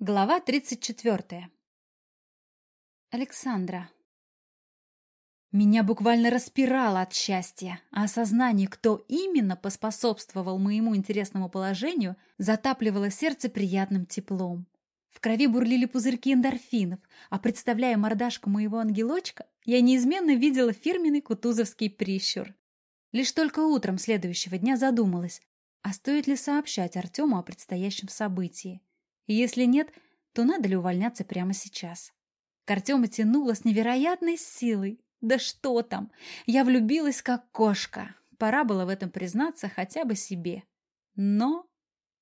Глава 34. Александра. Меня буквально распирало от счастья, а осознание, кто именно поспособствовал моему интересному положению, затапливало сердце приятным теплом. В крови бурлили пузырьки эндорфинов, а представляя мордашку моего ангелочка, я неизменно видела фирменный кутузовский прищур. Лишь только утром следующего дня задумалась, а стоит ли сообщать Артему о предстоящем событии. Если нет, то надо ли увольняться прямо сейчас? К Артему тянуло с невероятной силой. Да что там! Я влюбилась как кошка. Пора было в этом признаться хотя бы себе. Но...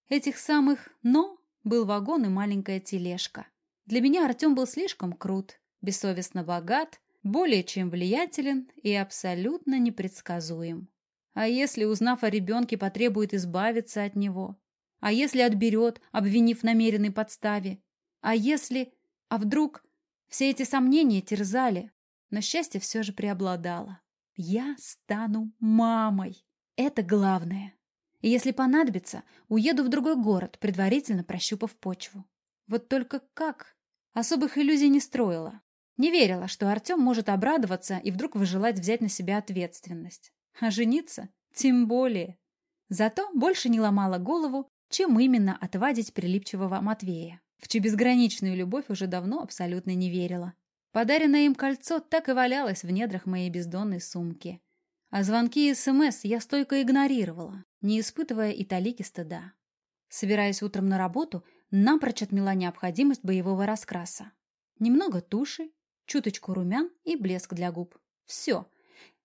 Этих самых «но» был вагон и маленькая тележка. Для меня Артем был слишком крут, бессовестно богат, более чем влиятелен и абсолютно непредсказуем. А если, узнав о ребенке, потребует избавиться от него? А если отберет, обвинив намеренной подставе? А если... А вдруг... Все эти сомнения терзали, но счастье все же преобладало. Я стану мамой. Это главное. И если понадобится, уеду в другой город, предварительно прощупав почву. Вот только как? Особых иллюзий не строила. Не верила, что Артем может обрадоваться и вдруг выжелать взять на себя ответственность. А жениться? Тем более. Зато больше не ломала голову, чем именно отвадить прилипчивого Матвея, в чью безграничную любовь уже давно абсолютно не верила. Подаренное им кольцо так и валялось в недрах моей бездонной сумки. А звонки и СМС я стойко игнорировала, не испытывая и талики стыда. Собираясь утром на работу, напрочь отмела необходимость боевого раскраса. Немного туши, чуточку румян и блеск для губ. Все.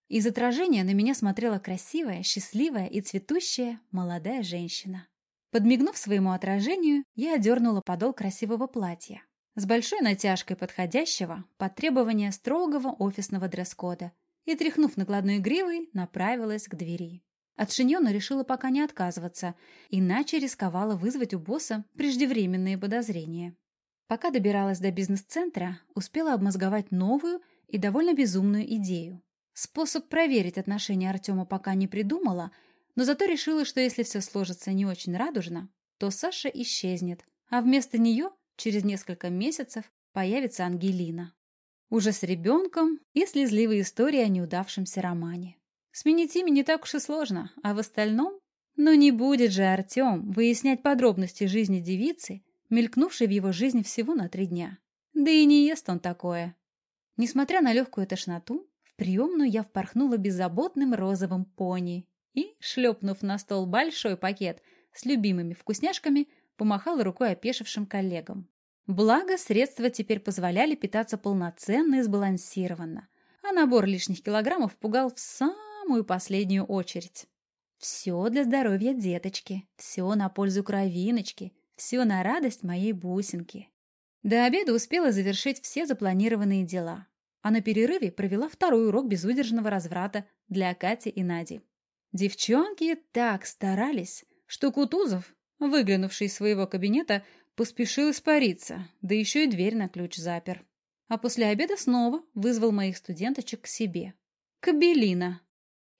Из отражения на меня смотрела красивая, счастливая и цветущая молодая женщина. Подмигнув своему отражению, я одернула подол красивого платья. С большой натяжкой подходящего под требования строгого офисного дресс-кода и, тряхнув накладной гривой, направилась к двери. От шиньона решила пока не отказываться, иначе рисковала вызвать у босса преждевременные подозрения. Пока добиралась до бизнес-центра, успела обмозговать новую и довольно безумную идею. Способ проверить отношения Артема пока не придумала – но зато решила, что если все сложится не очень радужно, то Саша исчезнет, а вместо нее через несколько месяцев появится Ангелина. Уже с ребенком и слезливые истории о неудавшемся романе. Сменить имя не так уж и сложно, а в остальном... Но не будет же Артем выяснять подробности жизни девицы, мелькнувшей в его жизни всего на три дня. Да и не ест он такое. Несмотря на легкую тошноту, в приемную я впорхнула беззаботным розовым пони и, шлепнув на стол большой пакет с любимыми вкусняшками, помахала рукой опешившим коллегам. Благо, средства теперь позволяли питаться полноценно и сбалансированно, а набор лишних килограммов пугал в самую последнюю очередь. Все для здоровья деточки, все на пользу кровиночки, все на радость моей бусинки. До обеда успела завершить все запланированные дела, а на перерыве провела второй урок безудержного разврата для Кати и Нади. Девчонки так старались, что Кутузов, выглянувший из своего кабинета, поспешил испариться, да еще и дверь на ключ запер. А после обеда снова вызвал моих студенточек к себе. Кабелина.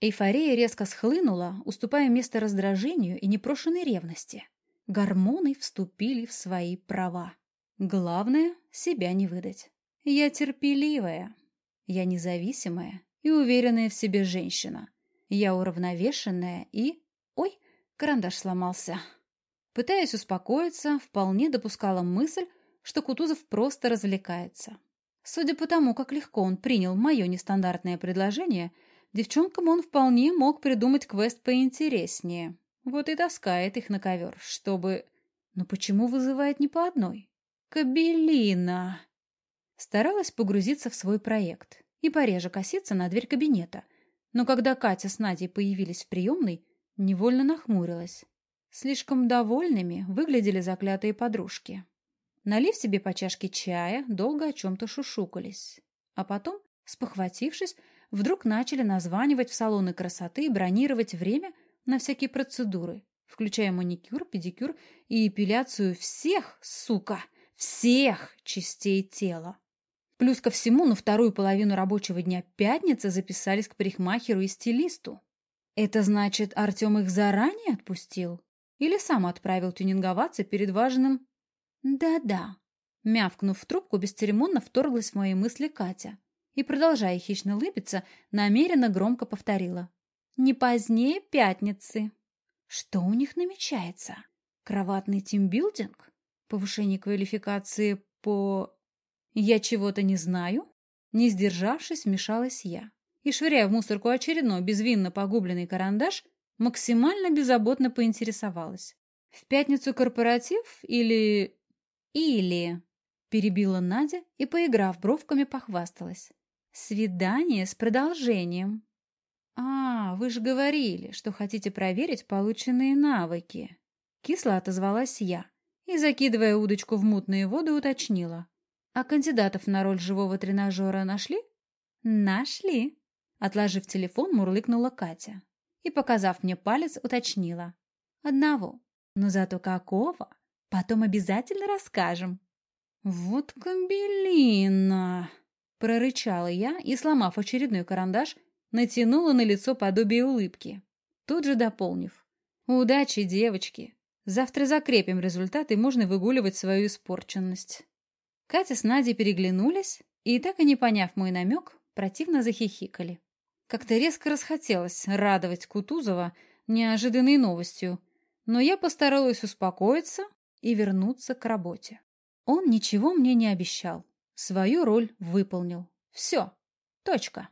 Эйфория резко схлынула, уступая место раздражению и непрошенной ревности. Гормоны вступили в свои права. Главное — себя не выдать. Я терпеливая, я независимая и уверенная в себе женщина — я уравновешенная и... Ой, карандаш сломался. Пытаясь успокоиться, вполне допускала мысль, что Кутузов просто развлекается. Судя по тому, как легко он принял мое нестандартное предложение, девчонкам он вполне мог придумать квест поинтереснее. Вот и таскает их на ковер, чтобы... Но почему вызывает не по одной? Кабелина! Старалась погрузиться в свой проект и пореже коситься на дверь кабинета, но когда Катя с Надей появились в приемной, невольно нахмурилась. Слишком довольными выглядели заклятые подружки. Налив себе по чашке чая, долго о чем-то шушукались. А потом, спохватившись, вдруг начали названивать в салоны красоты и бронировать время на всякие процедуры, включая маникюр, педикюр и эпиляцию всех, сука, всех частей тела. Плюс ко всему, на вторую половину рабочего дня пятницы записались к парикмахеру и стилисту. Это значит, Артем их заранее отпустил? Или сам отправил тюнинговаться перед важным... Да-да. Мявкнув в трубку, бесцеремонно вторглась в мои мысли Катя и, продолжая хищно улыбиться, намеренно громко повторила. «Не позднее пятницы». Что у них намечается? Кроватный тимбилдинг? Повышение квалификации по... Я чего-то не знаю? Не сдержавшись, вмешалась я. И, швыряя в мусорку очередной безвинно погубленный карандаш, максимально беззаботно поинтересовалась. «В пятницу корпоратив или...» «Или...» — перебила Надя и, поиграв бровками, похвасталась. «Свидание с продолжением». «А, вы же говорили, что хотите проверить полученные навыки». Кисло отозвалась я и, закидывая удочку в мутные воды, уточнила. «А кандидатов на роль живого тренажера нашли?» «Нашли», — отложив телефон, мурлыкнула Катя и, показав мне палец, уточнила. «Одного. Но зато какого? Потом обязательно расскажем». «Вот кобелина!» — прорычала я и, сломав очередной карандаш, натянула на лицо подобие улыбки, тут же дополнив. «Удачи, девочки! Завтра закрепим результат, и можно выгуливать свою испорченность». Катя с Надей переглянулись и, так и не поняв мой намек, противно захихикали. Как-то резко расхотелось радовать Кутузова неожиданной новостью, но я постаралась успокоиться и вернуться к работе. Он ничего мне не обещал, свою роль выполнил. Все, точка.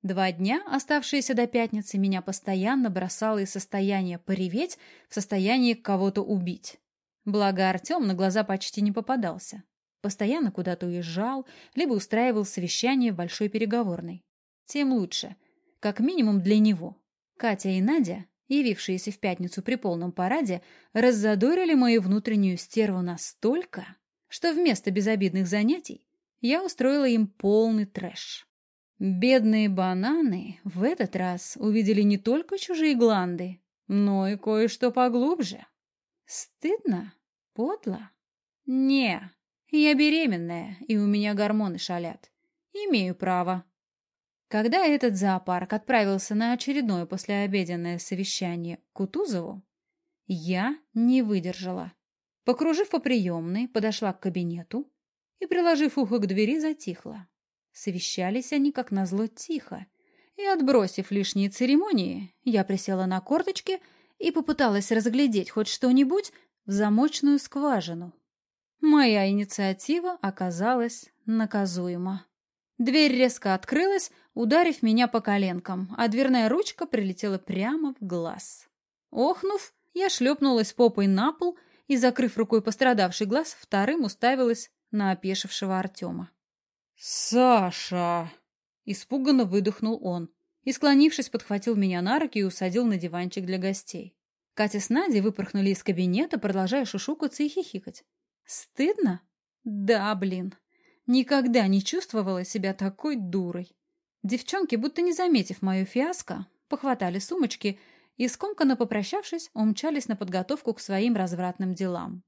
Два дня, оставшиеся до пятницы, меня постоянно бросало из состояния пореветь в состояние кого-то убить. Благо Артем на глаза почти не попадался. Постоянно куда-то уезжал, либо устраивал совещание в большой переговорной. Тем лучше. Как минимум для него. Катя и Надя, явившиеся в пятницу при полном параде, раззадорили мою внутреннюю стерву настолько, что вместо безобидных занятий я устроила им полный трэш. Бедные бананы в этот раз увидели не только чужие гланды, но и кое-что поглубже. Стыдно? Подло? Не, я беременная, и у меня гормоны шалят. Имею право. Когда этот зоопарк отправился на очередное послеобеденное совещание к Кутузову, я не выдержала. Покружив по приемной, подошла к кабинету и, приложив ухо к двери, затихла. Совещались они, как назло, тихо. И, отбросив лишние церемонии, я присела на корточки и попыталась разглядеть хоть что-нибудь в замочную скважину. Моя инициатива оказалась наказуема. Дверь резко открылась, ударив меня по коленкам, а дверная ручка прилетела прямо в глаз. Охнув, я шлепнулась попой на пол и, закрыв рукой пострадавший глаз, вторым уставилась на опешившего Артема. «Саша!» — испуганно выдохнул он и, склонившись, подхватил меня на руки и усадил на диванчик для гостей. Катя с Надей выпорхнули из кабинета, продолжая шушукаться и хихикать. «Стыдно? Да, блин. Никогда не чувствовала себя такой дурой». Девчонки, будто не заметив мою фиаско, похватали сумочки и, скомканно попрощавшись, умчались на подготовку к своим развратным делам.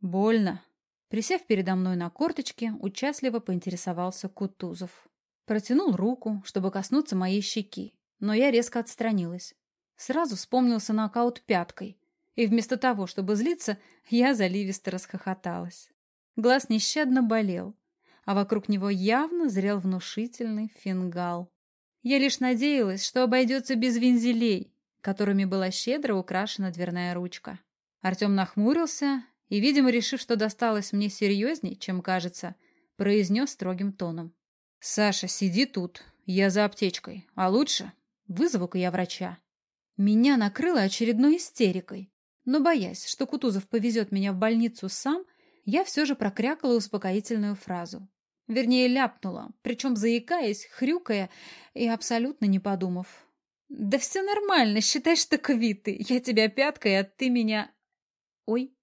«Больно», Присев передо мной на корточке, участливо поинтересовался Кутузов. Протянул руку, чтобы коснуться моей щеки, но я резко отстранилась. Сразу вспомнился нокаут пяткой, и вместо того, чтобы злиться, я заливисто расхохоталась. Глаз нещадно болел, а вокруг него явно зрел внушительный фингал. Я лишь надеялась, что обойдется без вензелей, которыми была щедро украшена дверная ручка. Артем нахмурился и, видимо, решив, что досталось мне серьезней, чем кажется, произнес строгим тоном. «Саша, сиди тут, я за аптечкой, а лучше вызову-ка я врача». Меня накрыло очередной истерикой, но, боясь, что Кутузов повезет меня в больницу сам, я все же прокрякала успокоительную фразу. Вернее, ляпнула, причем заикаясь, хрюкая и абсолютно не подумав. «Да все нормально, считай, что квиты. Я тебя пяткой, а ты меня...» «Ой,